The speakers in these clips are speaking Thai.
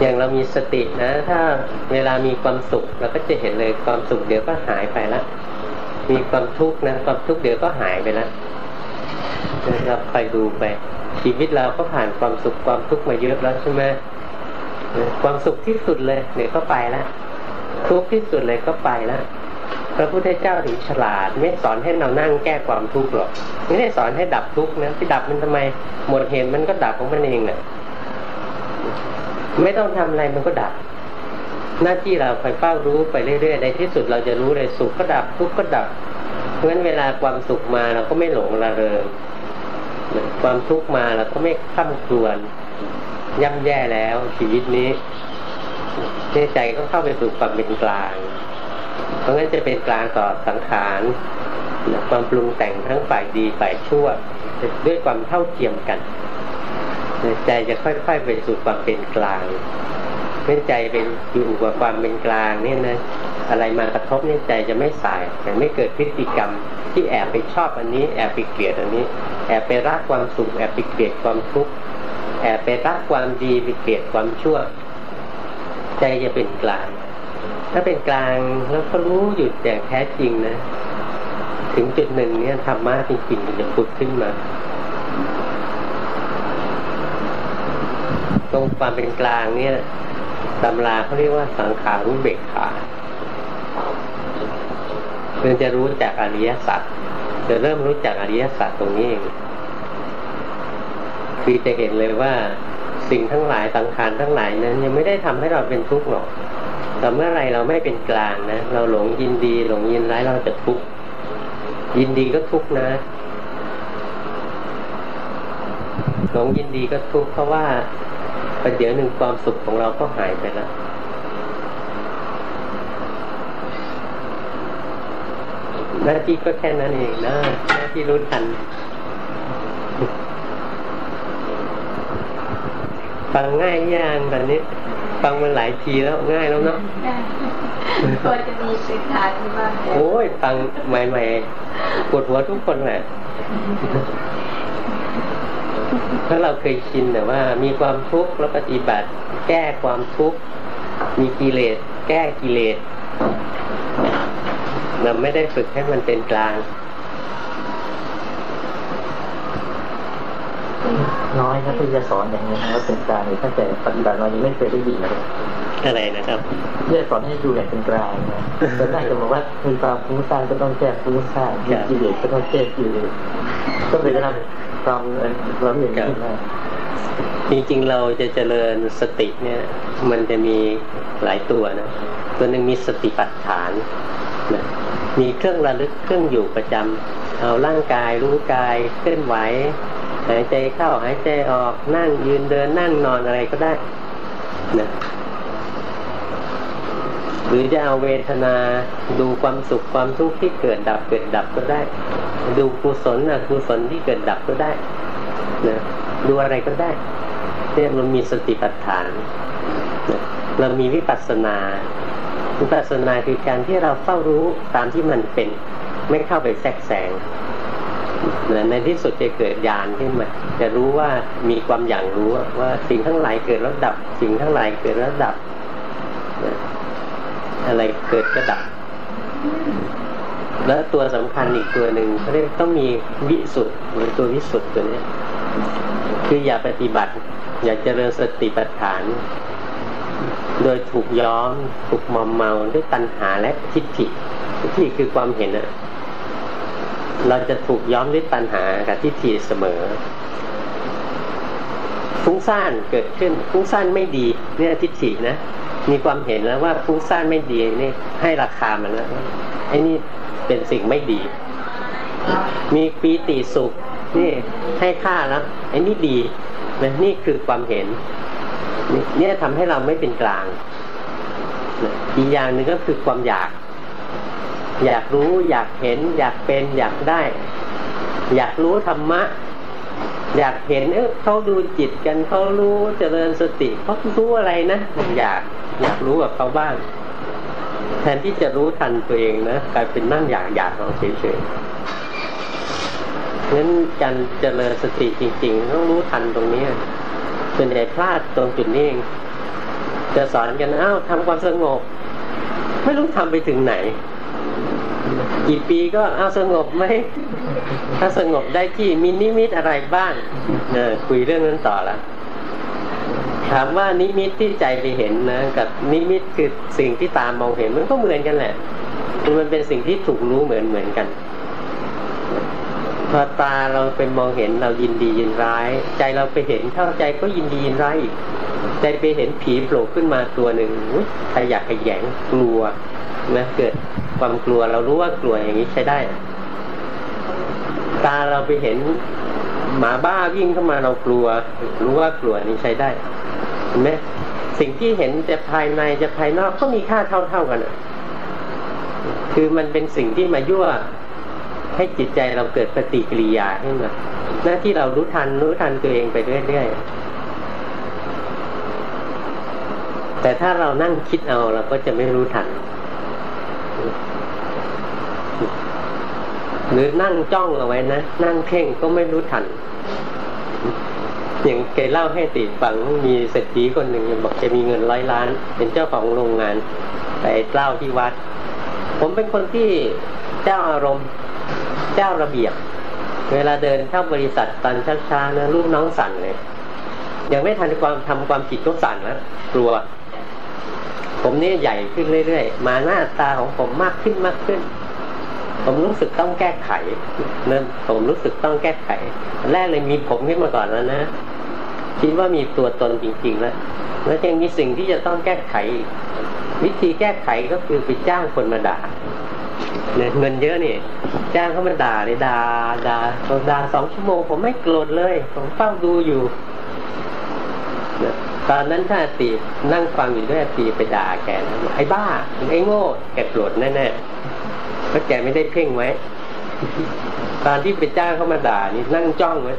อย่างเรามีสตินะ ถ้าเวลามีความสุขเราก็จะเห็นเลยความสุขเดี๋ยวก็หายไปละ มีความทุกข์นะความทุกข์เดี๋ยวก็หายไปละเราคอยดูไปชีวิตเราก็ผ่านความสุขความทุกข์มาเยอะแล้วใช่ไหมความสุขที่สุดเลยเดี๋ยวก็ไปแล้วทุกข์ที่สุดเลยก็ไปแล้วพระพุทธเจ้าถึงฉลาด ไม่สอนให้เรานั่งแก้ความทุกข์หรอกไม่ได้สอนให้ดับทุกข์นะที่ดับมันทำไมหมดเหตุมันก็ดับของมันเองเนะ่ะ ไม่ต้องทำอะไรมันก็ดับ หน้าที่เราคอยเฝ้ารู้ไปเรื่อยๆ ในที่สุดเราจะรู้เลยสุขก็ดับทุกข์ก็ดับเพราะฉะนั้นเวลาความสุขมาเราก็ไม่หลงระเริงความทุกข์มาเราก็ไม่ข้ามครวนย่ำแย่แล้วชีวิตนี้ใจก็เข้าไปสู่ความเป็นกลาง เพราะงั้นจะเป็นกลางต่อสังขารความปรุงแต่งทั้งฝ่ายดีฝ่ายชั่ว ด้วยความเท่าเทียมกัน ใจจะค่อยๆไปสู่ความเป็นกลางเมื่อใจเป็นอยู่กับความเป็นกลางเนี่ยนะอะไรมากระทบเนี่ยใจจะไม่สายแต่ไม่เกิดพฤติกรรม ที่แอบไปชอบอันนี้ แอบไปเกลียดอันนี้ แอบไปรักความสุขแอบไปเกลียดความทุกข์แอบไปรักความดีไปเกลียดความชั่ว ใจจะเป็นกลาง ถ้าเป็นกลางแล้วก็รู้หยุดอย่างแท้จริงนะ ถึงจุดหนึ่งเนี่ยธรรมะจริงๆจะพุดขึ้นมา รงความเป็นกลางเนี่ยตำราเขาเรียกว่าสังขารุเบกขาเพื่อจะรู้จักอริยสัจจะเริ่มรู้จักอริยสัจตรงนี้เองคือจะเห็นเลยว่าสิ่งทั้งหลายสังขารทั้งหลายนั้น ยังไม่ได้ทำให้เราเป็นทุกข์หรอกแต่เมื่อไรเราไม่เป็นกลางนะ เราหลงยินดี หลงยินร้ายเราจะทุกข์ยินดีก็ทุกข์นะหลงยินดีก็ทุกข์เพราะว่า ประเดี๋ยวหนึ่งความสุขของเราก็หายไปแล้วหน้าที่ก็แค่นั้นเองนะหน้าที่รู้ทัน ฟังง่ายย่างแบบนี้ ฟังมันหลายทีแล้วง่ายแล้วเนาะพอจะมีสิทธาที่บ้างโอ้ย ฟังใหม่ๆปวดหัวทุกคนแหละ ถ้าเราเคยชินแต่ว่า มีความทุกข์แล้วปฏิบัติ แก้ความทุกข์มีกิเลส แก้กิเลสเราไม่ได้ฝึกให้มันเป็นกลาง น้อยนะที่จะสอนอย่างนี้ว่าเป็นกลางตั้งแต่ปฏิบัติเรายังไม่เคยได้ยินเลยอะไรนะครับที่สอนให้ดูอย่างเป็นกลางนะแต่ได้จะบอกว่ามีความฟุ้งซ่านก็ต้องแก้ฟุ้งซ่านมีกิเลสก็ต้องแก้กิเลสก็เลยทำ ความเราเห็นจริงๆเราจะเจริญสติเนี่ย มันจะมีหลายตัวนะ ตัวหนึ่งมีสติปัฏฐานนะมีเครื่องระลึกเครื่องอยู่ประจำเอาร่างกายรู้กายเคลื่อนไหวหายใจเข้าหายใจออกนั่งยืนเดินนั่งนอนอะไรก็ได้นะ หรือจะเอาเวทนาดูความสุขความทุกข์ที่เกิดดับเกิดดับก็ได้ ดูกุศลนะกุศลที่เกิดดับก็ได้นะดูอะไรก็ได้เนี่ยมันมีสติปัฏฐานนะเรามีวิปัสสนาวิปัสสนาคือการที่เราเฝ้ารู้ตามที่มันเป็น ไม่เข้าไปแทรกแซงในที่สุดจะเกิดญาณขึ้นมาจะรู้ว่ามีความอย่างรู้ว่าสิ่งทั้งหลายเกิดแล้วดับ สิ่งทั้งหลายเกิดแล้วดับ อะไรเกิดก็ดับ แล้วตัวสำคัญอีกตัวหนึ่งเขาเรียกต้องมีวิสุทธ์หรือตัววิสุทธ์ตัวนี้คืออย่าปฏิบัติ อย่าเจริญสติปัฏฐาน โดยถูกย้อมถูกมอมเมาด้วยตัณหาและทิฏฐิทิฏฐิคือความเห็นอะเราจะถูกย้อมด้วยตัณหากับทิฏฐิเสมอฟุ้งซ่านเกิดขึ้นฟุ้งซ่านไม่ดีเนี่ยทิฏฐินะ มีความเห็นแล้วว่าฟุ้งซ่านไม่ดีนี่ให้ราคามันแล้วไอ้นี่เป็นสิ่งไม่ดี มีปีติสุขนี่ให้ค่าแล้วไอ้นี่ดีนะนี่คือความเห็นเนี่ยทำให้เราไม่เป็นกลางอีกอย่างหนึ่งก็คือความอยาก อยากรู้อยากเห็น อยากเป็นอยากได้ อยากรู้ธรรมะ อยากเห็นเออเขาดูจิตกันเขารู้เจริญสติเขารู้อะไรนะอยากอยากรู้กับเขาบ้าง แทนที่จะรู้ทันตัวเองนะกลายเป็นนั่งอยากอยากเราเฉยๆงั้นการเจริญสติจริงๆต้องรู้ทันตรงนี้ส่วนใหญ่พลาดตรงจุดนี้เองจะสอนกันอ้าวทำความสงบ ไม่รู้ทำไปถึงไหน กี่ปีก็เอาสงบไหมถ้าสงบได้ที่มีนิมิตอะไรบ้างเนอคุยเรื่องนั้นต่อละถามว่านิมิตที่ใจไปเห็นนะกับนิมิตคือสิ่งที่ตามมองเห็นมันก็เหมือนกันแหละคือมันเป็นสิ่งที่ถูกรู้เหมือนเหมือนกันพ อตาเราไปมองเห็นเรายินดียินร้าย ใจเราไปเห็นเข้าใจก็ยินดียินร้ายอีกใจไปเห็นผีโผล่ขึ้นมาตัวหนึ่งใครอยากขยงกลัวนะเกิดความกลัวเรารู้ว่ากลัวอย่างนี้ใช้ได้ ตาเราไปเห็นหมาบ้าวิ่งเข้ามาเรากลัว รู้ว่ากลัวนี้ใช้ได้เห็นไหมสิ่งที่เห็นจะภายในจะภายนอกก็มีค่าเท่าๆกันคือมันเป็นสิ่งที่มายั่ว ให้จิตใจเราเกิดปฏิกิริยาขึ้นมาหน้าที่เรารู้ทันรู้ทันตัวเองไปเรื่อยๆแต่ถ้าเรานั่งคิดเอาเราก็จะไม่รู้ทัน หรือนั่งจ้องเอาไว้นะนั่งเพ่งก็ไม่รู้ทันอย่างแกเล่าให้ติฟังมีเศรษฐีคนหนึ่งบอกจะมีเงินร้อยล้าน เป็นเจ้าของโรงงานไปเล่าที่วัด ผมเป็นคนที่เจ้าอารมณ์ เจ้าระเบียบ เวลาเดินเข้าบริษัทตอนช้าๆนะลูกน้องสั่นเลย ยังไม่ทันความทำความผิดก็สั่นแล้วกลัว ผมนี่ใหญ่ขึ้นเรื่อยๆ มาหน้าตาของผมมากขึ้นมากขึ้น ผมรู้สึกต้องแก้ไขเนิ่ผมรู้สึกต้องแก้ไข แรกเลยมีผมขึ้นมาก่อนแล้วนะคิดว่ามีตัวตนจริงๆแล้วแล้วยังมีสิ่งที่จะต้องแก้ไข วิธีแก้ไขก็คือไปจ้างคนมาด่า เนี่ยเงินเยอะนี่จ้างเขามาด่าเลยด่าด่าด่าสองชั่วโมง ผมไม่โกรธเลย ผมเฝ้าดูอยู่ตอนนั้นถ้าตีนั่งฟังอยู่ด้วยตีไปด่าแกนะไอ้บ้าไอ้โง่แกโกรธแน่ๆเพราะแกไม่ได้เพ่งไว้ ตอนที่ไปจ้างเขามาด่านี่นั่งจ้องไว้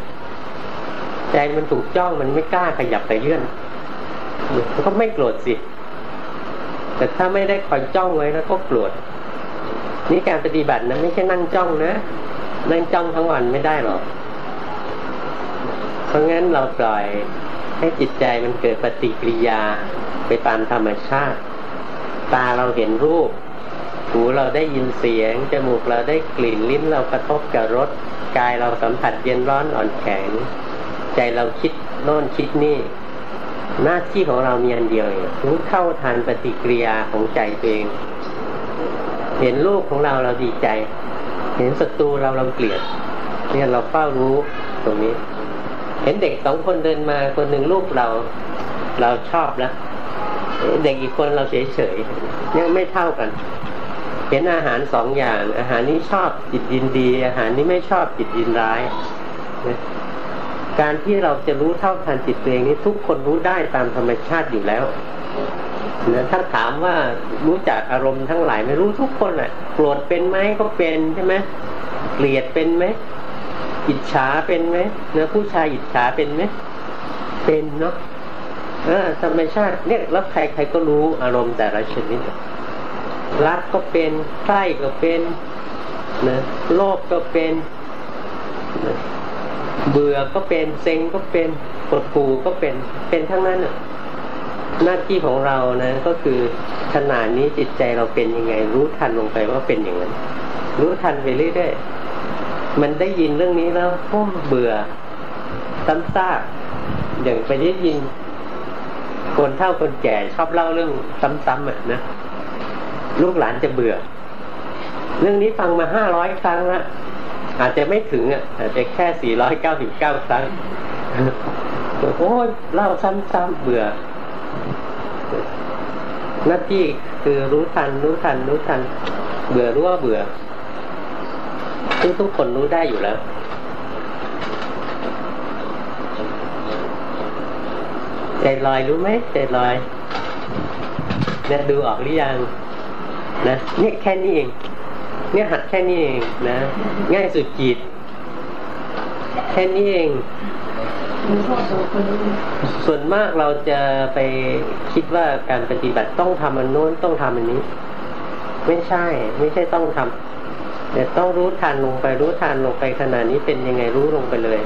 ใจมันถูกจ้องมันไม่กล้าขยับไปเยื่อนก็ไม่โกรธสิ แต่ถ้าไม่ได้คอยจ้องไว้แล้วก็โกรธ นี่การปฏิบัตินะไม่ใช่นั่งจ้องนะ นั่งจ้องทั้งวันไม่ได้หรอก เพราะงั้นเราปล่อยให้จิตใจมันเกิดปฏิกิริยาไปตามธรรมชาติ ตาเราเห็นรูป หูเราได้ยินเสียง จมูกเราได้กลิ่น ลิ้นเรากระทบกับรส กายเราสัมผัสเย็นร้อนอ่อนแข็ง ใจเราคิดโน่นคิดนี่ หน้าที่ของเรามีอันเดียวรู้เข้าทานปฏิกิริยาของใจเอง เห็นลูกของเราเราดีใจ เห็นศัตรูเราเราเกลียด เนี่ยเราเฝ้ารู้ตรงนี้ เห็นเด็กสองคนเดินมาคนหนึ่งลูกเรา เราชอบแล้วเด็กอีกคนเราเฉยเฉยยังไม่เท่ากัน เห็นอาหารสองอย่าง อาหารนี้ชอบจิตยินดี อาหารนี้ไม่ชอบจิตยินร้ายการที่เราจะรู้เท่าทันจิตตัวเองนี้ทุกคนรู้ได้ตามธรรมชาติอยู่แล้ว นะถ้าถามว่ารู้จักอารมณ์ทั้งหลายไม่รู้ทุกคนอะโกรธเป็นไหมก็เป็นใช่ไหมเกลียดเป็นไหมอิจฉาเป็นไหมเนื้อผู้ชายอิจฉาเป็นไหมเป็นเนาะเออธรรมชาติเนี่ยแล้วใครใครก็รู้อารมณ์แต่ละชนิดรักก็เป็นใกล้ก็เป็นนะโลภก็เป็นนะเบื่อก็เป็นเซ็งก็เป็นปวดปูก็เป็นเป็นทั้งนั้นอะ หน้าที่ของเรานะก็คือขนาดนี้จิตใจเราเป็นยังไง รู้ทันลงไปว่าเป็นอย่างนั้น รู้ทันไปเรื่อยๆมันได้ยินเรื่องนี้แล้วก็เบื่อซ้ำซากอย่างไปได้ยิน คนเฒ่าคนแก่ชอบเล่าเรื่องซ้ำๆอะนะลูกหลานจะเบื่อ เรื่องนี้ฟังมาห้าร้อยครั้งละอาจจะไม่ถึงอะอาจจะแค่สี่ร้อยเก้าสิบเก้าครั้งโอ้ยเล่าซ้ำๆเบื่อ หน้าที่คือรู้ทัน รู้ทัน รู้ทัน เบื่อรู้ว่าเบื่อซึ่งทุกคนรู้ได้อยู่แล้วใจลอยรู้ไหมใจลอยเนี่ยดูออกหรือยังนะเนี่ยแค่นี้เอง เนี่ยหัดแค่นี้เองนะ ง่ายสุดจิต แค่นี้เอง ส่วนมากเราจะไปคิดว่าการปฏิบัติต้องทำอันโน้นต้องทำอันนี้ ไม่ใช่ ไม่ใช่ต้องทำแต่ต้องรู้ทันลงไปรู้ทันลงไปขนาดนี้เป็นยังไงรู้ลงไปเลย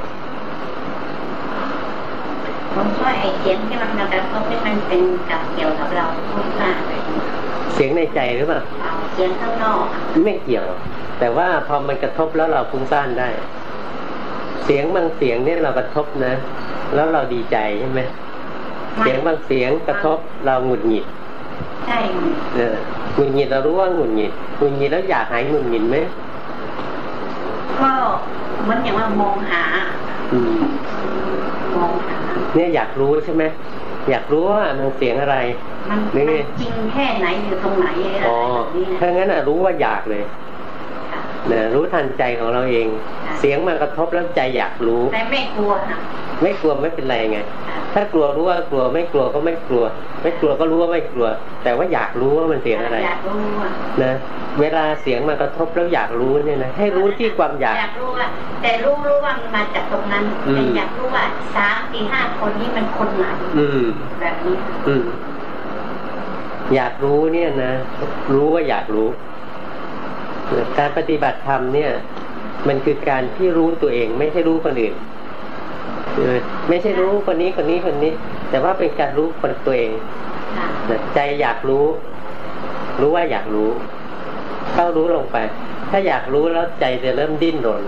ผมว่าไอ้เสียงที่มันกระทบที่มันเป็นกับเกี่ยวกับเราทุกข์มากเลยเสียงในใจหรือเปล่าเอาเสียงข้างนอก ไม่เกี่ยว แต่ว่าพอมันกระทบแล้วเราฟุ้งซ่านได้ เสียงบางเสียงเนี่ยเรากระทบนะ แล้วเราดีใจใช่ไหมเสียงบางเสียงกระทบเราหงุดหงิดใช่เออหงุดหงิดเรารู้ว่าหงุดหงิดหงุดหงิดแล้วอยากหายหงุดหงิดไหมก็เหมือนอย่างว่ามองหาอืมมองหาเนี่ยอยากรู้ใช่ไหมอยากรู้ว่ามันเสียงอะไร มันนี่มันจริงแค่ไหนอยู่ตรงไหนอะไรอ๋อแบบนี้ถ้านะงั้นอะรู้ว่าอยากเลยค่ะ นะรู้ทันใจของเราเอง เสียงมันกระทบแล้วใจอยากรู้ แต่ไม่กลัวค่ะไม่กลัวไม่เป็นไรไงค่ะถ้ากลัวรู้ว่ากลัวไม่กลัวก็ไม่กลัว ไม่กลัวก็รู้ว่าไม่กลัว แต่ว่าอยากรู้ว่ามันเสียงอะไรอยากรู้ว่านะเวลาเสียงมากระทบแล้วอยากรู้เนี่ยนะให้รู้ที่ความอยากอยากรู้ว่าแต่รู้รู้ว่ามันมาจากตรงนั้นอืมแต่อยากรู้ว่าสามสี่ห้าคนนี้มันคนไหนอืมแบบนี้อืมอยากรู้เนี่ยนะรู้ว่าอยากรู้ การปฏิบัติธรรมเนี่ย มันคือการที่รู้ตัวเองไม่ใช่รู้คนอื่นเออไม่ใช่รู้คนนี้คนนี้คนนี้ แต่ว่าเป็นการรู้คนตัวเองใจอยากรู้ รู้ว่าอยากรู้เข้ารู้ลงไป ถ้าอยากรู้แล้วใจจะเริ่มดิ้นรน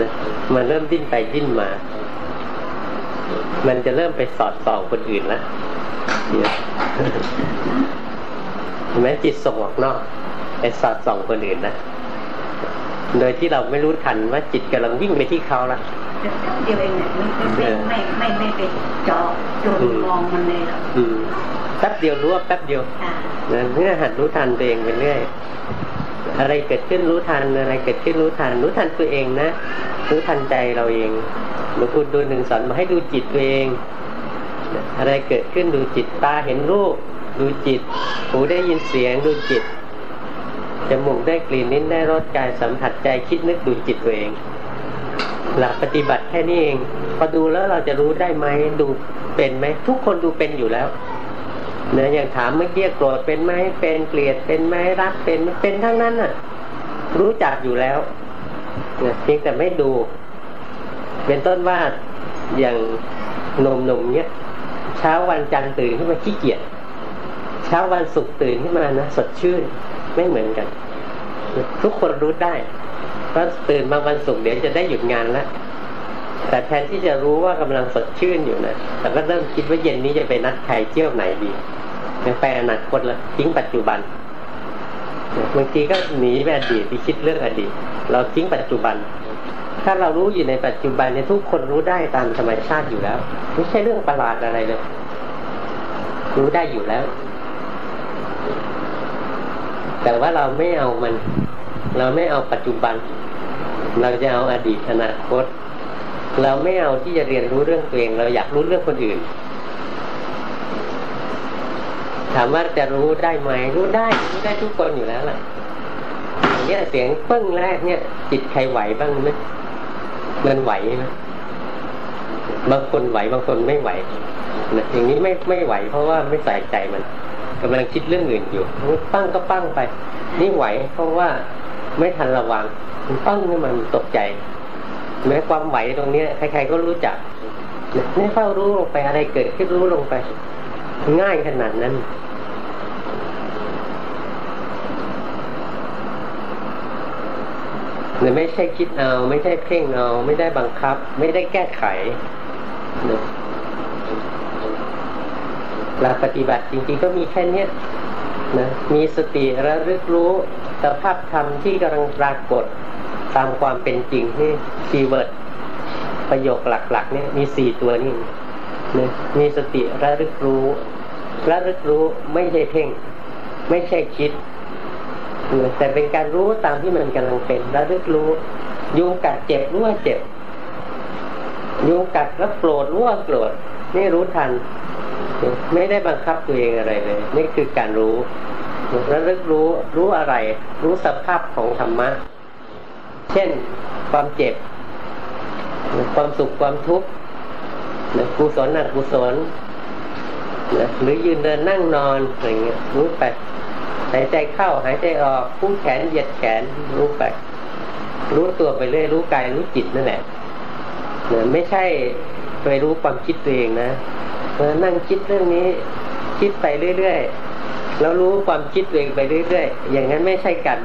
นะมันเริ่มดิ้นไปดิ้นมา มันจะเริ่มไปสอดส่องคนอื่นแล้วเนี่ยเห็นไหมจิตส่งออกนอก ไปสอดส่องคนอื่นนะโดยที่เราไม่รู้ทันว่าจิตกำลังวิ่งไปที่เขาละแต่ครั้งเดียวเองเนี่ยไม่ไม่ไม่ไม่ไม่ไปเจาะจนมองมันเลยหรอกอืมแป๊บเดียวรู้ว่าแป๊บเดียวค่ะนะเนี่ยหัดรู้ทันตัวเองไปเรื่อยอะไรเกิดขึ้นรู้ทันอะไรเกิดขึ้นรู้ทัน รู้ทันตัวเองนะรู้ทันใจเราเองหลวงปู่ดูหนึ่งสอนมาให้ดูจิตตัวเอง อะไรเกิดขึ้นดูจิตตาเห็นรูป ดูจิต หูได้ยินเสียงดูจิต จมูกได้กลิ่นนิ้นได้รสกายสัมผัสใจคิดนึกดูจิตตัวเอง หลักปฏิบัติแค่นี้เองพอดูแล้วเราจะรู้ได้ไหมดูเป็นไหมทุกคนดูเป็นอยู่แล้วเนื้ออย่างถามเมื่อกี้โกรธเป็นไหมเป็นเกลียดเป็นไหมรักเป็นเป็นทั้งนั้นน่ะ รู้จักอยู่แล้วเนี่ยเพียงแต่ไม่ดู เป็นต้นว่าอย่างหนุ่มๆเนี้ยเช้าวันจันทร์ตื่นขึ้นมาขี้เกียจเช้าวันศุกร์ตื่นขึ้นมานะสดชื่น ไม่เหมือนกัน ทุกคนรู้ได้เพราตื่นมาวันศุกร์เดี๋ยวจะได้หยุดงานแล้วแต่แทนที่จะรู้ว่ากำลังสดชื่นอยู่นะแต่ก็เริ่มคิดว่าเย็นนี้จะไปนัดใครเที่ยวไหนดียังไปอนาคตละทิ้งปัจจุบันบางทีก็หนีไปอดีตไปคิดเรื่องอดีต เราทิ้งปัจจุบัน ถ้าเรารู้อยู่ในปัจจุบันเนี่ยทุกคนรู้ได้ตามธรรมชาติอยู่แล้ว ไม่ใช่เรื่องประหลาดอะไรเลย รู้ได้อยู่แล้ว แต่ว่าเราไม่เอามัน เราไม่เอาปัจจุบัน เราจะเอาอดีตอนาคต เราไม่เอาที่จะเรียนรู้เรื่องตัวเอง เราอยากรู้เรื่องคนอื่น ถามว่าจะรู้ได้ไหมรู้ได้รู้ได้ทุกคนอยู่แล้วแหละอย่างเงี้ยเสียงปึ้งแรกเนี่ย จิตใครไหวบ้างไหมมันไหวไหมบางคนไหวบางคนไม่ไหวนะอย่างนี้ไม่ไม่ไหวเพราะว่าไม่ใส่ใจมัน กำลังคิดเรื่องอื่นอยู่ปั้งก็ปั้งไป นี่ไหวเพราะว่าไม่ทันระวังปั้งนี่มันตกใจแม้ความไหวตรงเนี้ยใครๆก็รู้จักไม่เฝ้ารู้ลงไปอะไรเกิดขึ้นรู้ลงไป ง่ายขนาดนั้นหรือไม่ใช่คิดเอา ไม่ใช่เพ่งเอา ไม่ได้บังคับ ไม่ได้แก้ไขนะ หลักปฏิบัติจริง ๆ ก็มีแค่เนี้ยนะมีสติระลึกรู้สภาพธรรมที่กำลังปรากฏตามความเป็นจริงนี่คีย์เวิร์ดประโยคหลัก ๆ เนี่ยมีสี่ตัวนี่นะมีสติระลึกรู้ระลึกรู้ไม่ใช่เพ่ง ไม่ใช่คิดแต่เป็นการรู้ตามที่มันกำลังเป็นระลึกรู้ยุงกัดเจ็บรู้ว่าเจ็บยุงกัดแล้วโกรธรู้ว่าโกรธนี่รู้ทัน ไม่ได้บังคับตัวเองอะไรเลย นี่คือการรู้ระลึกรู้รู้อะไร รู้สภาพของธรรมะ เช่นความเจ็บ ความสุขความทุกข์กุศลอกุศลหรือยืนเดินนั่งนอนอะไรเงี้ยรู้ไปหายใจเข้าหายใจออกพุ่งแขนเหยียดแขนรู้ไปรู้ตัวไปเรื่อยรู้กายรู้จิตนั่นแหละไม่ใช่ไปรู้ความคิดตัวเองนะ ออนั่งคิดเรื่องนี้ คิดไปเรื่อยๆแล้วรู้ความคิดเองไปเรื่อยๆอย่างนั้นไม่ใช่การ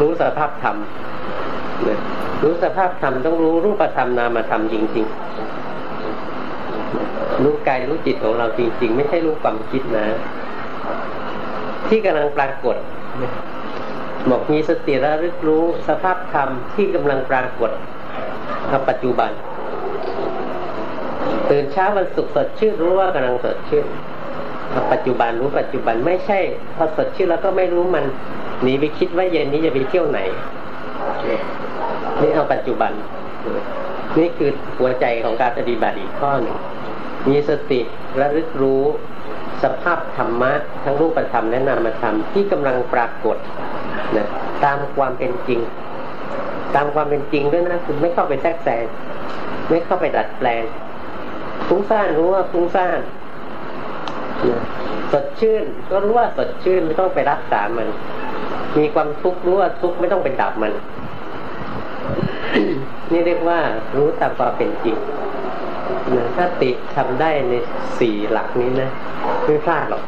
รู้สภาพธรรมรู้สภาพธรรมต้องรู้รูปธรรมนามธรรมจริงๆรู้กายรู้จิตของเราจริง ๆ ไม่ใช่รู้ความคิดนะ ที่กำลังปรากฏบอกมีสติระลึกรู้สภาพธรรมที่กำลังปรากฏในปัจจุบัน ตื่นเช้าวันศุกร์สดชื่นรู้ว่ากำลังสดชื่นปัจจุบันรู้ปัจจุบันไม่ใช่ พอสดชื่นแล้วก็ไม่รู้มันหนีไปคิดว่าเย็นนี้จะไปเที่ยวไหนนี่เอาปัจจุบัน นี่คือหัวใจของการปฏิบัติอีกข้อหนึ่งมีสติระลึกรู้สภาพธรรมะ ทั้งรูปธรรมและนามธรรมที่กำลังปรากฏนะตามความเป็นจริง ตามความเป็นจริงด้วยนะคุณไม่เข้าไปแทรกแซงไม่เข้าไปดัดแปลง ฟุ้งซ่านรู้ว่าฟุ้งซ่านสดชื่นก็รู้ว่าสดชื่นไม่ต้องไปรักษามัน มีความทุกข์รู้ว่าทุกข์ไม่ต้องไปดับมัน นี่เรียกว่ารู้ตามความเป็นจริงนะถ้าติทำได้ในสี่หลักนี้นะไม่พลาดหรอก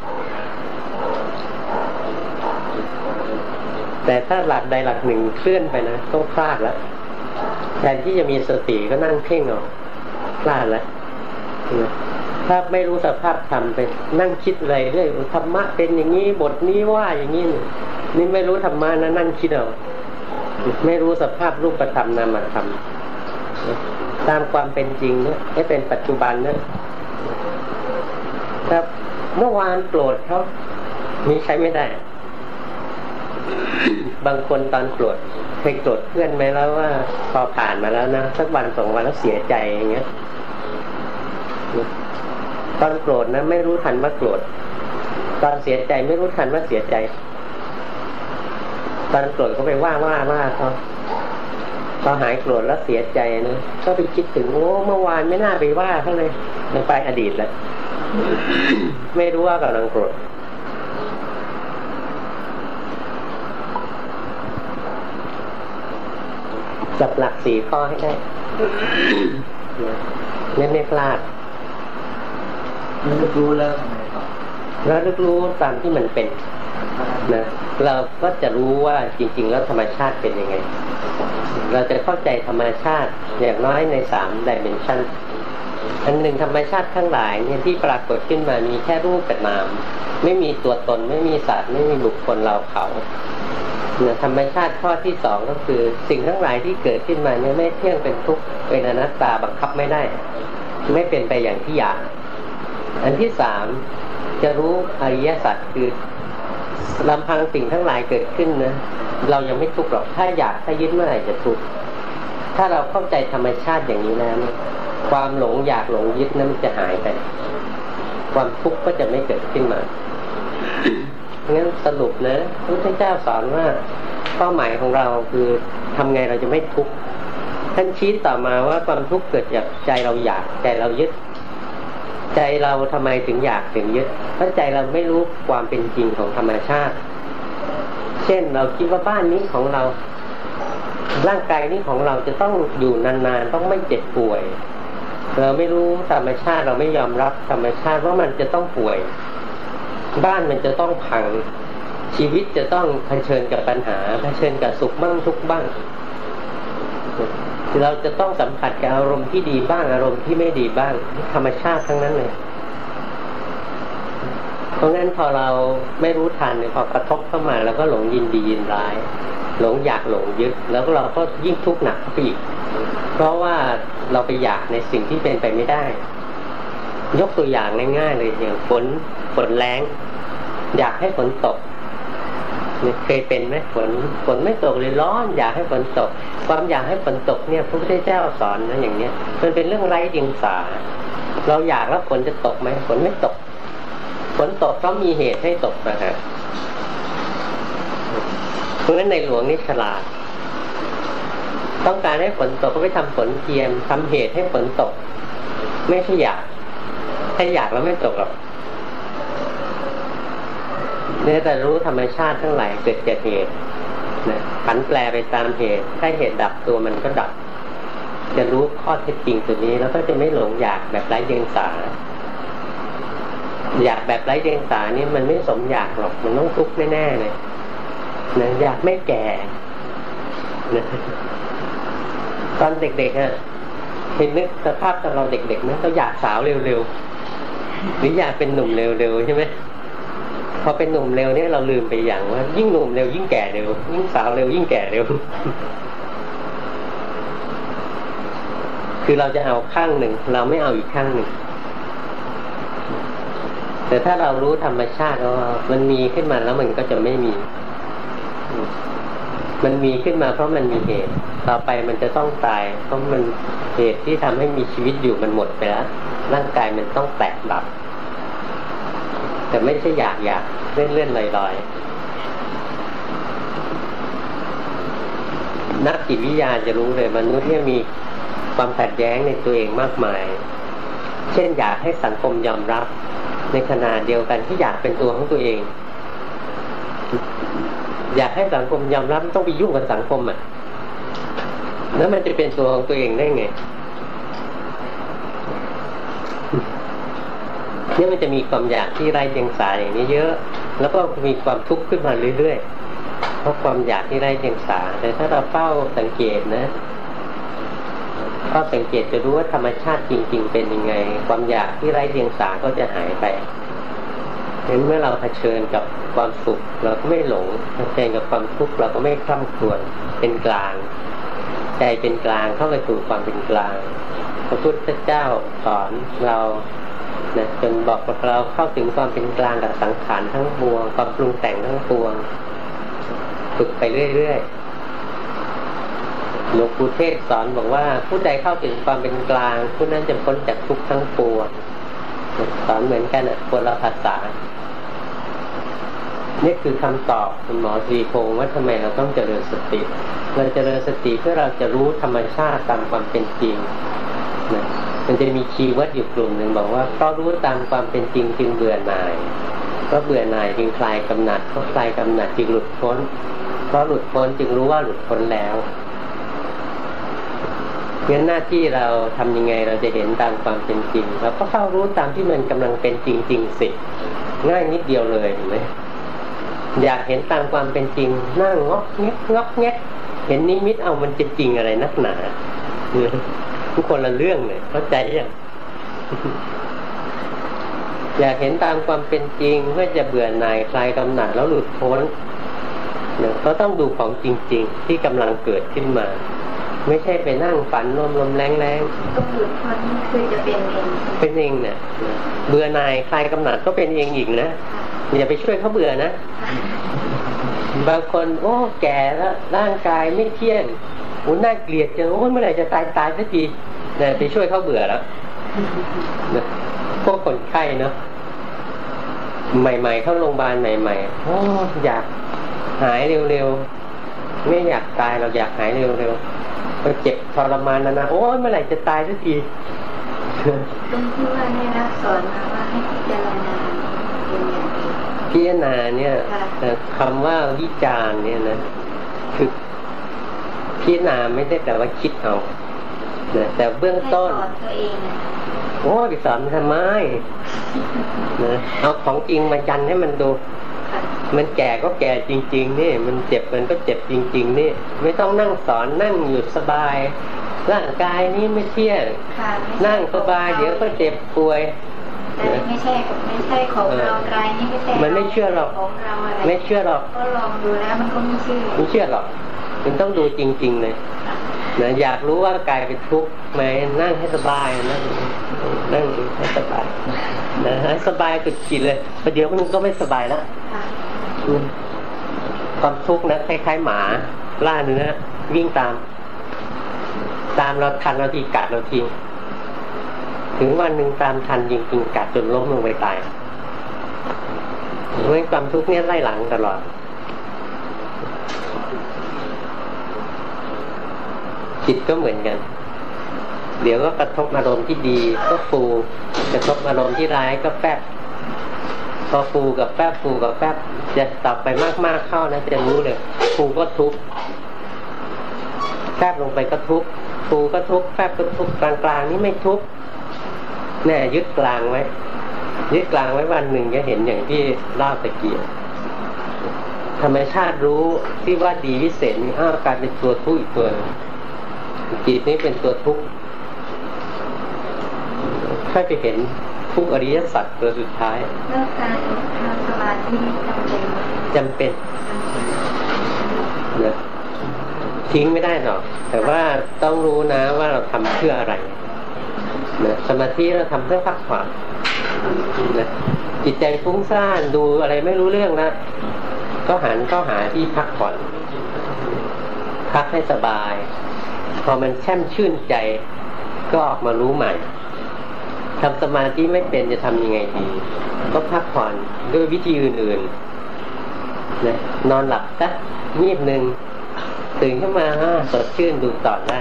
แต่ถ้าหลักใดหลักหนึ่งเคลื่อนไปนะต้องพลาดแล้วแทนที่จะมีสติก็นั่งเพ่งเอาพลาดแล้ว ถ้าไม่รู้สภาพธรรมไปนั่งคิดอะไรเรื่อยธรรมะเป็นอย่างนี้บทนี้ว่าอย่างนี้นี่ไม่รู้ธรรมะนะนั่งคิดเอาไม่รู้สภาพรูปธรรมนามธรรมตามความเป็นจริงเนี่ยให้เป็นปัจจุบันเนี่ยครับเมื่อวานโกรธเขามีใช้ไม่ได้ บางคนตอนโกรธเคยโกรธเพื่อนไหมแล้วว่า พอผ่านมาแล้วนะสักวันสองวันแล้วเสียใจอย่างเงี้ย ตอนโกรธนะ ไม่รู้ทันว่าโกรธ ตอนเสียใจไม่รู้ทันว่าเสียใจ ตอนโกรธเขาไปว่าว่าว่าเขาพอหายโกรธแล้วเสียใจนะก็ไปคิดถึงโอ้เมื่อวานไม่น่าไปว่าเขาเลยมันไปอดีตแล้วไม่รู้ว่ากำลังโกรธจับหลักสี่ข้อให้ได้ไม่ไม่พลาด ลึกรู้แล้วทำไมต่อระลึกรู้ตามที่มันเป็นนะเราก็จะรู้ว่าจริง ๆ แล้วธรรมชาติเป็นยังไง เราจะเข้าใจธรรมชาติอย่างน้อยในสามดิเมนชันอันหนึ่งธรรมชาติทั้งหลายเนี่ยที่ปรากฏขึ้นมามีแค่รูปกับนาม ไม่มีตัวตนไม่มีสัตว์ไม่มีบุคคลเราเขาเนี่ยธรรมชาติข้อที่สองก็คือ สิ่งทั้งหลายที่เกิดขึ้นมาเนี่ยไม่เที่ยงเป็นทุกข์เป็นอนัตตาบังคับไม่ได้ ไม่เป็นไปอย่างที่อยาก อันที่สามจะรู้อริยสัจคือลำพังสิ่งทั้งหลายเกิดขึ้นนะเรายังไม่ทุกข์หรอกถ้าอยากถ้ายึดเมื่อไหร่จะทุกข์ถ้าเราเข้าใจธรรมชาติอย่างนี้แล้วความหลงอยากหลงยึดนั้นจะหายไป ความทุกข์ก็จะไม่เกิดขึ้นมางั้นสรุปนะพระพุทธเจ้าสอนว่าเป้าหมายของเราคือทำไงเราจะไม่ทุกข์ท่านชี้ต่อมาว่าความทุกข์เกิดจากใจเราอยากใจเรายึด ใจเราทำไมถึงอยากถึงยึดเพราะใจเราไม่รู้ความเป็นจริงของธรรมชาติ เช่นเราคิดว่าบ้านนี้ของเรา ร่างกายนี้ของเราจะต้องอยู่นานๆ ต้องไม่เจ็บป่วย เราไม่รู้ธรรมชาติเราไม่ยอมรับธรรมชาติว่ามันจะต้องป่วย บ้านมันจะต้องพังชีวิตจะต้องเผชิญกับปัญหาเผชิญกับสุขบ้างทุกบ้าง เราจะต้องสัมผัสกับอารมณ์ที่ดีบ้างอารมณ์ที่ไม่ดีบ้าง ธรรมชาติทั้งนั้นเลยเพราะงั้นพอเราไม่รู้ทันพอกระทบเข้ามาแล้วก็หลงยินดียินร้าย หลงอยากหลงยึด แล้วเราก็ยิ่งทุกข์หนักไปอีก เพราะว่าเราไปอยากในสิ่งที่เป็นไปไม่ได้ ยกตัวอย่างง่ายๆเลยอย่างฝนฝนแรงอยากให้ฝนตก เคยเป็นไหมฝนฝนไม่ตกเลยร้อน อยากให้ฝนตก ความอยากให้ฝนตกเนี่ยพระพุทธเจ้าสอนนะอย่างเนี้ยมันเป็นเรื่องไร้ดิงสา เราอยากแล้วฝนจะตกไหมฝนไม่ตก ฝนตกเพราะมีเหตุให้ตกนะฮะเพราะฉะนั้นในหลวงนี่ฉลาด ต้องการให้ฝนตกก็ไปทำฝนเทียมทำเหตุให้ฝนตก ไม่ใช่อยากถ้าอยากแล้วไม่ตกหรอก เนี่ยแต่รู้ธรรมชาติทั้งหลายเกิดจากเหตุนะผันแปรไปตามเหตุ ถ้าเหตุดับตัวมันก็ดับ จะรู้ข้อเท็จจริงตัวนี้ แล้วก็จะไม่หลงอยากแบบไร้เดียงสา อยากแบบไร้เดียงสานี่มันไม่สมอยากหรอก มันต้องทุกข์แน่ๆเลยนะอยากไม่แก่นะตอนเด็กๆฮะเห็นนึกสภาพตอนเราเด็กๆนะเราอยากสาวเร็วๆหรืออยากเป็นหนุ่มเร็วๆใช่ไหม พอเป็นหนุ่มเร็วเนี่ยเราลืมไปอย่างว่า ยิ่งหนุ่มเร็วยิ่งแก่เร็ว ยิ่งสาวเร็วยิ่งแก่เร็ว คือเราจะเอาข้างหนึ่ง เราไม่เอาอีกข้างหนึ่ง แต่ถ้าเรารู้ธรรมชาติว่ามันมีขึ้นมาแล้วมันก็จะไม่มี มันมีขึ้นมาเพราะมันมีเหตุ ต่อไปมันจะต้องตาย เพราะมันเหตุที่ทำให้มีชีวิตอยู่มันหมดไปแล้วร่างกายมันต้องแตกดับ แต่ไม่ใช่อยากอยากเล่นเล่นลอยลอยนักจิตวิทยาจะรู้เลย มนุษย์เนี่ยมีความขัดแย้งในตัวเองมากมาย เช่นอยากให้สังคมยอมรับ ในขณะเดียวกันที่อยากเป็นตัวของตัวเอง อยากให้สังคมยอมรับต้องไปยุ่งกับสังคมอะแล้วมันจะเป็นตัวของตัวเองได้ไง เนี่ยมันจะมีความอยากที่ไร้เดียงสาอย่างนี้เยอะ แล้วก็มีความทุกข์ขึ้นมาเรื่อยๆเพราะความอยากที่ไร้เดียงสา แต่ถ้าเราเฝ้าสังเกตนะเฝ้าสังเกตจะรู้ว่าธรรมชาติจริง ๆ เป็นยังไง ความอยากที่ไร้เดียงสาก็จะหายไปเห็นเมื่อเราเผชิญกับความสุข เราก็ไม่หลงเผชิญกับความทุกข์เราก็ไม่คล่ำครวญเป็นกลาง ใจเป็นกลางเข้าไปสู่ความเป็นกลางพระพุทธเจ้าสอนเรา นะจนบอกเราเข้าถึงความเป็นกลางกับสังขารทั้งปวงความปรุงแต่งทั้งปวงฝึกไปเรื่อยๆหลวงปู่เทศสอนบอกว่า ผู้ใดเข้าถึงความเป็นกลาง ผู้นั้นจะพ้นจากทุกข์ทั้งปวงสอนเหมือนกันอะคนละภาษานี่คือคำตอบคุณหมอสีโพงว่าทำไมเราต้องเจริญสติ เราเจริญสติเพื่อเราจะรู้ธรรมชาติตามความเป็นจริงนะ มันจะมีคีย์วัดอยู่กลุ่มหนึ่งบอกว่าเพราะรู้ตามความเป็นจริงจึงเบื่อหน่ายเพราะเบื่อหน่ายจึงคลายกำหนัดเพราะคลายกำหนัดจึงหลุดพ้น เพราะหลุดพ้นจึงรู้ว่าหลุดพ้นแล้วเพราะหน้าที่เราทำยังไงเราจะเห็นตามความเป็นจริงเราก็เข้ารู้ตามที่มันกำลังเป็นจริงๆสิ ง่ายนิดเดียวเลยเห็นไหมอยากเห็นตามความเป็นจริงนั่งงอกเง็กงอกเง็กเห็นนิมิตเอามันจะจริงอะไรนักหนา ทุกคนละเรื่องเลยเข้าใจยังอยากเห็นตามความเป็นจริงเพื่อจะเบื่อหน่ายคลายกำหนัดแล้วหลุดพ้นเนี่ยก็ต้องดูของจริง ๆ ที่กำลังเกิดขึ้นมา ไม่ใช่ไปนั่งฝันลมลมแรงแรงก็หลุดพ้นคือจะเป็นเองเป็นเองเนี่ยเบื่อหน่ายคลายกำหนัดก็เป็นเองอีกนะอย่าไปช่วยเขาเบื่อนะ บางคนโอ้แก่แล้วร่างกายไม่เที่ยง โอ้น่าเกลียดจังโอ้เมื่อไหร่จะตายตายสักทีเนี่ยไปช่วยเขาเบื่อแล้วพวกคนไข้เนาะใหม่ ๆ เข้าโรงพยาบาลใหม่ๆโอ้อยากหายเร็วๆไม่อยากตายเราอยากหายเร็วๆก็เจ็บทรมานนะนะโอ้เมื่อไหร่จะตายสักทีตรงที่ว่าเนี่ยนะสอนมาว่าให้พิจารณาพิจารณาเนี่ยคำว่าวิจารเนี่ยนะคือ พิจารณาไม่ได้แต่ว่าคิดเอาแต่เบื้องต้นโอ้ไปสอนทำไมนะเอาของจริงมาจันให้มันดู มันแก่ก็แก่จริง ๆ นี่ มันเจ็บมันก็เจ็บจริง ๆ นี่ ไม่ต้องนั่งสอนนั่งอยู่สบาย ร่างกายนี้ไม่เที่ยงนั่งสบาย เดี๋ยวก็เจ็บป่วยไม่ใช่ไม่ใช่ของเรากายนี่ไม่ใช่มันไม่เชื่อหรอกของเราอะไรไม่เชื่อหรอกก็ลองดูแล้วมันก็ไม่เชื่อไม่เชื่อหรอก มันต้องดูจริง ๆ เลยนะอยากรู้ว่ากายเป็นทุกข์ไหมนั่งให้สบายนั่งนั่งให้สบายนะให้สบายสุดขีดเลยประเดี๋ยวมันก็ไม่สบายแล้วความทุกข์นะคล้ายๆหมาล่าเนื้อวิ่งตาม ตามเราทันเราทีกัดเราทีถึงวันหนึ่งตามทันจริงๆกัดจนล้มลงไปตายเพราะความทุกข์เนี่ยไล่หลังตลอด จิตก็เหมือนกัน เดี๋ยวก็กระทบอารมณ์ที่ดีก็ฟูกระทบอารมณ์ที่ร้ายก็แป๊บพอฟูกับแป๊บฟูกับแป๊บจะต่อไปมากๆเข้านะจะรู้เลยฟูก็ทุกแป๊บลงไปก็ทุกฟูก็ทุกข์แฟบก็ทุกกลางๆนี่ไม่ทุกแน่ยึดกลางไว้ยึดกลางไว้วันหนึ่งจะเห็นอย่างที่ล่าตะเกียบธรรมชาติรู้ที่ว่าดีวิเศษมีอ้ากลายเป็นตัวทุกอีกตัวนึง จิตนี้เป็นตัวทุกข์ค่อยไปเห็นทุกอริยสัจตัวสุดท้ายแล้วการทำสมาธิจำเป็นจำเป็นนะทิ้งไม่ได้หรอก แต่ว่าต้องรู้นะว่าเราทำเพื่ออะไรนะสมาธิเราทำเพื่อพักผ่อนนะจิตใจฟุ้งซ่านดูอะไรไม่รู้เรื่องนะก็หันเข้าหาที่พักผ่อน พักให้สบาย พอมันแช่มชื่นใจก็ออกมารู้ใหม่ทำสมาธิไม่เป็นจะทำยังไงดี ก็พักผ่อนด้วยวิธีอื่นๆนะนอนหลับสักนิดหนึ่งตื่นขึ้นมาสดชื่นดูต่อได้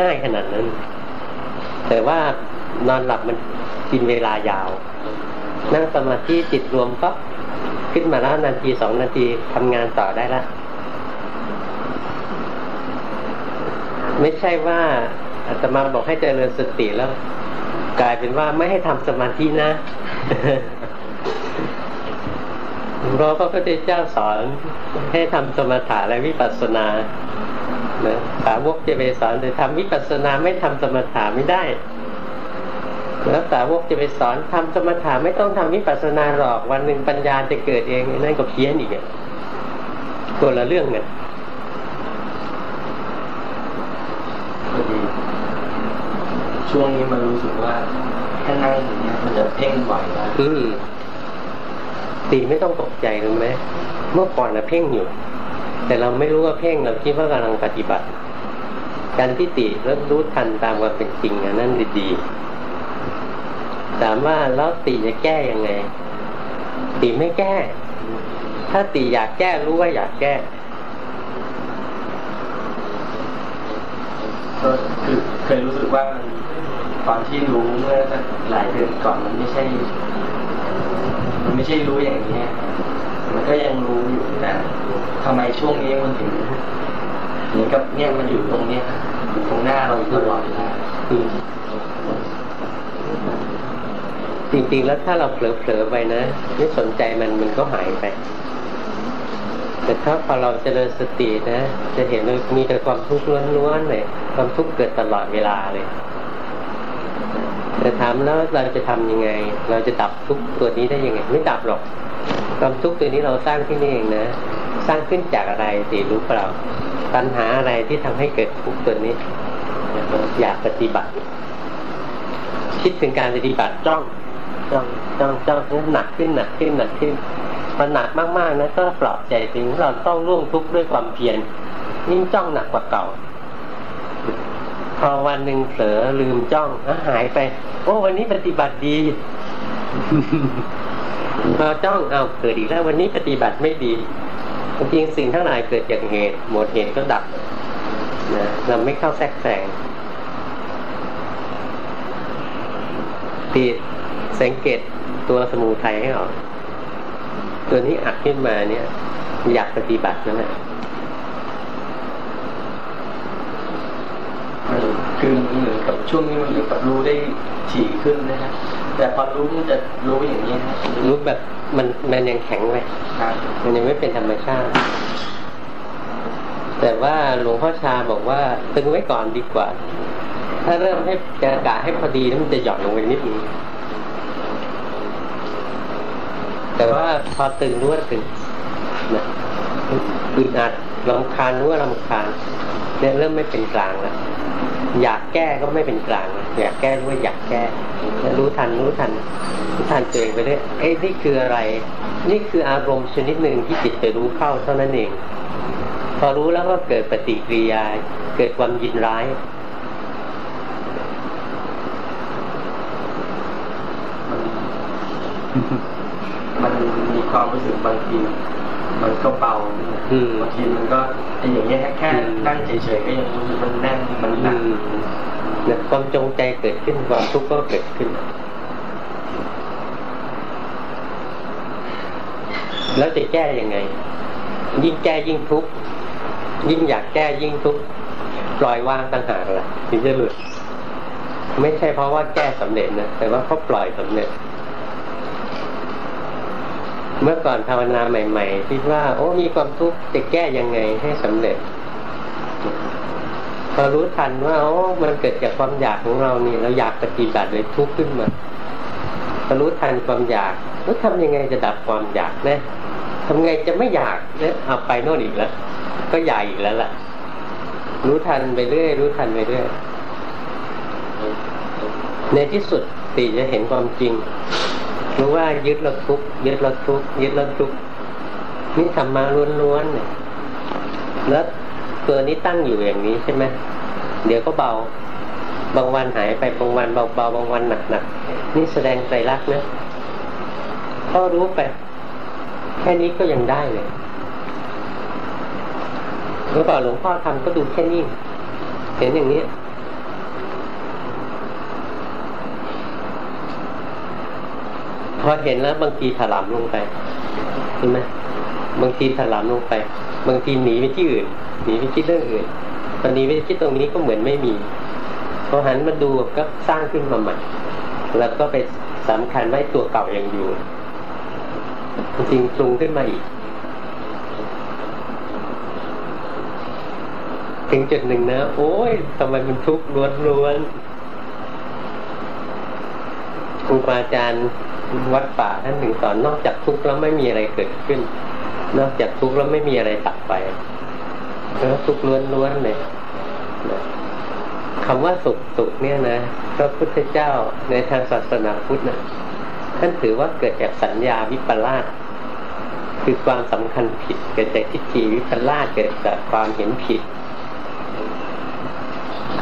ง่ายขนาดนั้น แต่ว่านอนหลับมันกินเวลายาว นั่งสมาธิจิตรวมก็ขึ้นมาแล้วนาทีสองนาทีทำงานต่อได้ละ ไม่ใช่ว่าอาตมาบอกให้เจริญสติแล้ว กลายเป็นว่าไม่ให้ทำสมาธินะเพราะพระพุทธเจ้าสอนให้ทำสมถะและวิปัสสนานะสาวกจะไปสอนแต่ทำวิปัสสนาไม่ทำสมถะไม่ได้แล้วสาวกจะไปสอนทำสมถะไม่ต้องทำวิปัสสนาหรอกวันหนึ่งปัญญาจะเกิดเองนั่นก็เพี้ยนอีกอะคนละเรื่องกันพอดี ช่วงนี้มันรู้สึกว่าถ้านั่งอย่างเงี้ยมันจะเพ่งบ่อยนะอืมตีไม่ต้องตกใจรู้ไหมเมื่อก่อนนะเพ่งอยู่ แต่เราไม่รู้ว่าเพ่งเราคิดว่ากำลังปฏิบัติ การที่ติแล้วรู้ทันตามความเป็นจริงอันนั้นดีๆถามว่าแล้วติจะแก้ยังไง ติไม่แก้ ถ้าติอยากแก้รู้ว่าอยากแก้ก็คือเคยรู้สึกว่ามัน ตอนที่รู้เมื่อหลายเดือนก่อนมันไม่ใช่ มันไม่ใช่รู้อย่างนี้มันก็ยังรู้อยู่แต่ทำไมช่วงนี้มันถึงเหมือนกับเนี่ยมันอยู่ตรงเนี้ยอยู่ตรงหน้าเราตลอดเวลาอืมจริงๆ แล้วถ้าเราเผลอๆไปนะไม่สนใจมันมันก็หายไป แต่ถ้าพอเราเจริญสตินะ จะเห็นมีแต่ความทุกข์ล้วนๆเลยความทุกข์เกิดตลอดเวลาเลย แต่ถามแล้วเราจะทำยังไง เราจะดับทุกข์ตัวนี้ได้ยังไง ไม่ดับหรอกความทุกข์ตัวนี้เราสร้างขึ้นเองนะสร้างขึ้นจากอะไรสิรู้เปล่าปัญหาอะไรที่ทำให้เกิดทุกข์ตัวนี้อยากปฏิบัติ คิดถึงการปฏิบัติจ้องจ้องจ้องจ้องหนักขึ้นหนักขึ้นหนักขึ้นมันหนักมากๆนะก็ปลอบใจถึงเราต้องร่วงทุกข์ด้วยความเพียรยิ่งจ้องหนักกว่าเก่า พอวันหนึ่งเผลอลืมจ้องอะหายไป โอ้วันนี้ปฏิบัติดีพอจ้องเอาเกิดอีกแล้ววันนี้ปฏิบัติไม่ดีจริงสิ่งทั้งหลายเกิดจากเหตุ หมดเหตุก็ดับนะเราไม่เข้าแทรกแซงตีสังเกตตัวสมูทัยให้ออก ตัวนี้อัดขึ้นมาเนี่ย อยากปฏิบัตินั่นแหละ มันคือเหมือน กับช่วงนี้มันเหมือนกับรู้ได้ถี่ขึ้นนะฮะแต่พอรู้มันจะรู้อย่างนี้นะรู้แบบมันมันยังแข็งไปครับมันยังไม่เป็นธรรมชาติ แต่ว่าหลวงพ่อชาบอกว่าตึงไว้ก่อนดีกว่า ถ้าเริ่มให้จะกะให้พอดีแล้วมันจะหย่อนลงไปนิดนึงแต่ว่าพอตึงรู้ว่าตึงนะอึดอัดลำคาญรู้ว่าลำคาญเนี่ยเริ่มไม่เป็นกลางแล้ว อยากแก้ก็ไม่เป็นกลาง อยากแก้รู้ว่าอยากแก้ รู้ทันรู้ทันรู้ทันตัวเองไปเรื่อยเอ้นี่คืออะไร นี่คืออารมณ์ชนิดหนึ่งที่จิตไปรู้เข้าเท่านั้นเอง พอรู้แล้วก็เกิดปฏิกิริยา เกิดความยินร้ายมันมีความรู้สึกบางที มันก็เบาอืมบางทีมันก็ไอ้อย่างเงี้ยแค่นั่งเฉยๆก็ยังรู้สึกมันแน่นมันหนัอืกมเนี่ยความจงใจเกิดขึ้นความทุกข์ก็เกิดขึ้น แล้วจะแก้ยังไง ยิ่งแก้ยิ่งทุกข์ยิ่งอยากแก้ยิ่งทุกข์ปล่อยวางต่างหากละถึงจะหลุดไม่ใช่เพราะว่าแก้สำเร็จนะแต่ว่าเขาปล่อยสำเร็จ เมื่อก่อนภาวนาใหม่ ๆ คิดว่า โอ้มีความทุกข์จะแก้ยังไงให้สำเร็จ พอรู้ทันว่าโอ้มันเกิดจากความอยากของเรานี่เราอยากปฏิบัติเลยทุกข์ขึ้นมาพอรู้ทันความอยากแล้วทำยังไงจะดับความอยากนะทำไงจะไม่อยากเนี่ยเอาไปโน่นอีกแล้วก็อยากอีกแล้วล่ะ รู้ทันไปเรื่อยรู้ทันไปเรื่อยในที่สุดติจะเห็นความจริง รู้ว่ายึดเราทุกยึดเราทุกยึดเราทุกนี่ธรรมาล้วนๆเนี่ยแล้วตัวนี้ตั้งอยู่อย่างนี้ใช่ไหมเดี๋ยวก็เบา บางวันหายไปบางวันเบาๆบาบางวันหนักๆนี่แสดงใจรักนะก็รู้ไป แค่นี้ก็ยังได้เลยเมื่อก่อนหลวงพ่อทำก็ดูแค่นี้ เห็นอย่างนี้ พ อเห็นแล้ว บางทีถลำลงไปเห็นไหมบางทีถลำลงไป บางทีหนีไปที่อื่นหนีไปคิดเรื่องอื่นตอนนี้ไปคิดตรงนี้ก็เหมือนไม่มีพอหันมาดูก็สร้างขึ้นมาใหม่แล้วก็ไปสำคัญไว้ตัวเก่ายังอยู่ จริงปรุงขึ้นมาอีก ถึงจุดหนึ่งนะ โอ้ยทำไมมันทุกข์ล้วนๆครูบาอาจารย์ วัดป่าท่านหนึ่งสอนนอกจากทุกข์แล้วไม่มีอะไรเกิดขึ้น นอกจากทุกข์แล้วไม่มีอะไรตัดไปแล้วทุกข์ล้วนๆเลยคำว่าสุขสุขเนี่ยนะพระพุทธเจ้าในทางศาสนาพุทธนะท่านถือว่าเกิดจากสัญญาวิปลาสคือความสำคัญผิด เกิดจากทิฏฐิวิปลาสเกิดจากความเห็นผิด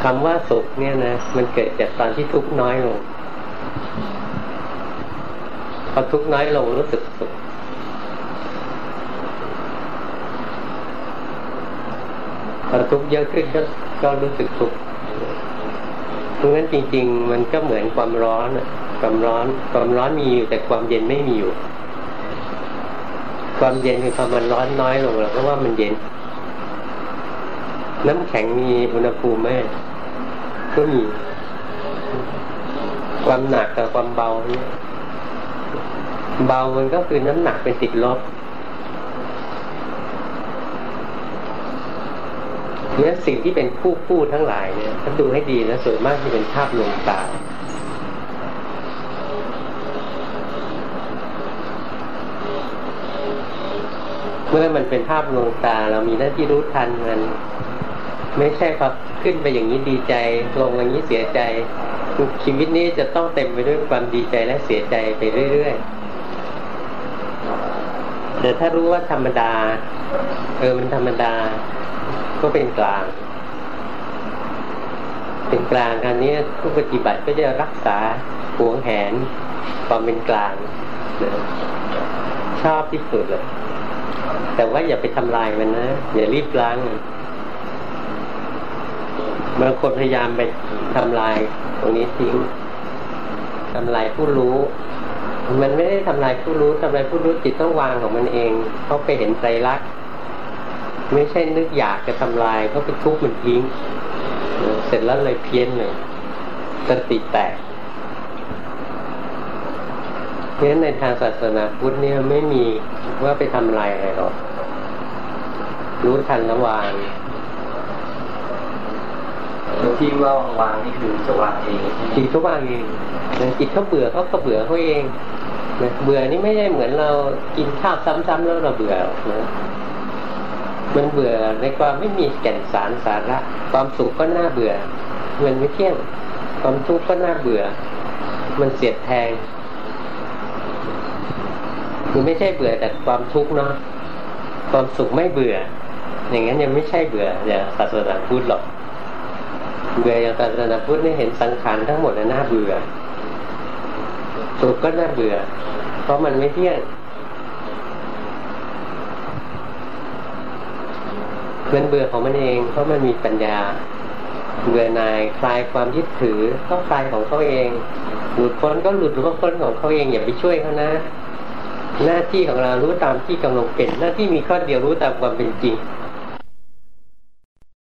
คำว่าสุขเนี่ยนะมันเกิดจากตอนที่ทุกข์น้อยลง พอทุกน้อยลงรู้สึกสุขพอทุกเยอะขึ้นก็ก็รู้สึกทุขเพราะงั้นจริง ๆ มันก็เหมือนความร้อนความร้อน ความร้อนมีอยู่แต่ความเย็นไม่มีอยู่ ความเย็นคือความมันร้อนน้อยลงแล้วเพราะว่ามันเย็น น้ำแข็งมีอุณหภูมิไหมก็มี ความหนักกับความเบาเนี่ย เบามันก็คือน้ำหนักเป็นติดลบเนี่ยสิ่งที่เป็นคู่คู่ทั้งหลายเนี่ยถ้าดูให้ดีนะส่วนมากที่เป็นภาพลวงตาเมื่อมันเป็นภาพลวงตา เรามีหน้าที่รู้ทันมัน ไม่ใช่พอขึ้นไปอย่างนี้ดีใจ ลงอย่างนี้เสียใจชีวิตนี้จะต้องเต็มไปด้วยความดีใจและเสียใจไปเรื่อยๆ แต่ถ้ารู้ว่าธรรมดา เออมันธรรมดา ก็เป็นกลาง เป็นกลางอันนี้ผู้ปฏิบัติก็จะรักษาหวงแหนความเป็นกลางนะชอบที่สุดเลย แต่ว่าอย่าไปทำลายมันนะ อย่ารีบล้างบางคนพยายามไปทำลายตรงนี้ทิ้งทำลายผู้รู้ มันไม่ได้ทำลายผู้รู้ทำลายผู้รู้จิตต้องวางของมันเองเขาไปเห็นใจรักไม่ใช่นึกอยากจะทำลายเขาไปทุบมันทิ้งเสร็จแล้วเลยเพี้ยนเลยสติแตกเพราะฉะนั้นในทางศาสนาพุทธเนี่ยไม่มีว่าไปทำลายอะไรหรอกรู้ทันระวาง ที่ว่าวางนี่คือจะวางเองจิตเขาวางเองจิตเขาเบื่อเขาก็เบื่อเขาเองนะเบื่อนี่ไม่ใช่เหมือนเรากินข้าวซ้ำๆแล้วเราเบื่อนะมันเบื่อในความไม่มีแก่นสารสาระ ความสุขก็น่าเบื่อมันไม่เที่ยง ความทุกข์ก็น่าเบื่อ มันเสียดแทงคือไม่ใช่เบื่อแต่ความทุกข์เนาะความสุขไม่เบื่อ อย่างนั้นยังไม่ใช่เบื่ออย่าศาสนาพุทธหรอก เบื่ออย่างศาสนาพุทธนี่เห็นสังขารทั้งหมดน่าเบื่อสุขก็น่าเบื่อ เพราะมันไม่เที่ยงมันเบื่อของมันเองเพราะมันมีปัญญา เบื่อนายคลายความยึดถือก็คลายของเขาเอง หลุดพ้นก็หลุดพ้นของเขาเองอย่าไปช่วยเขานะ หน้าที่ของเรารู้ตามที่กำลังเป็น หน้าที่มีข้อเดียวรู้ตามความเป็นจริง